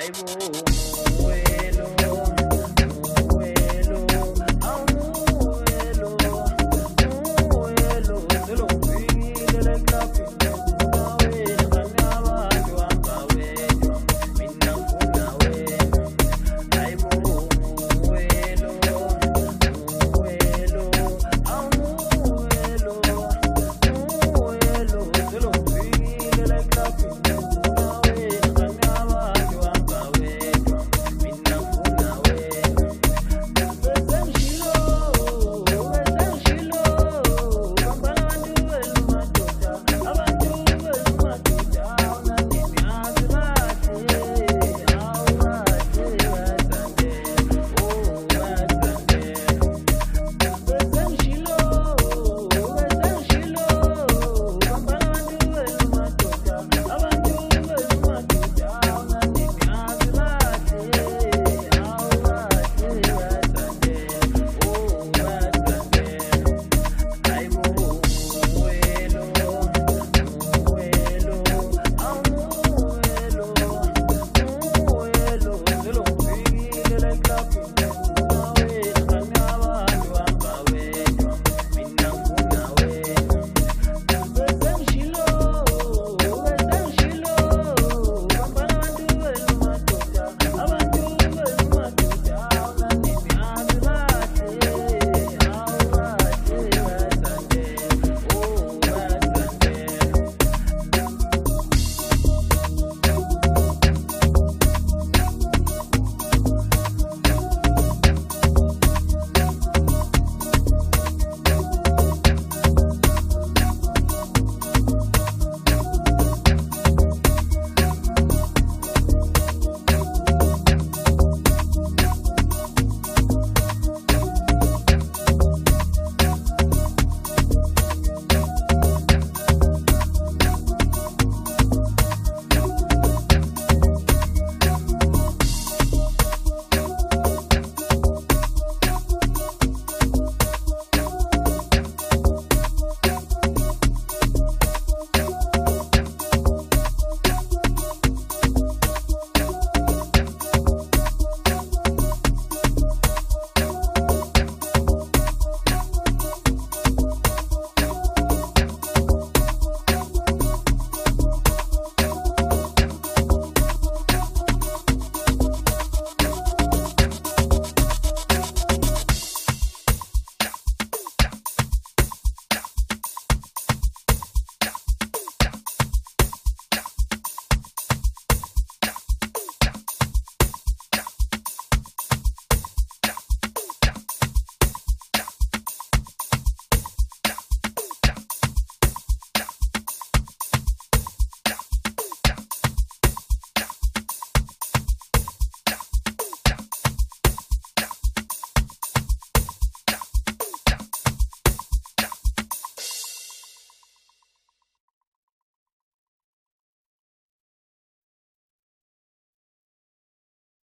I will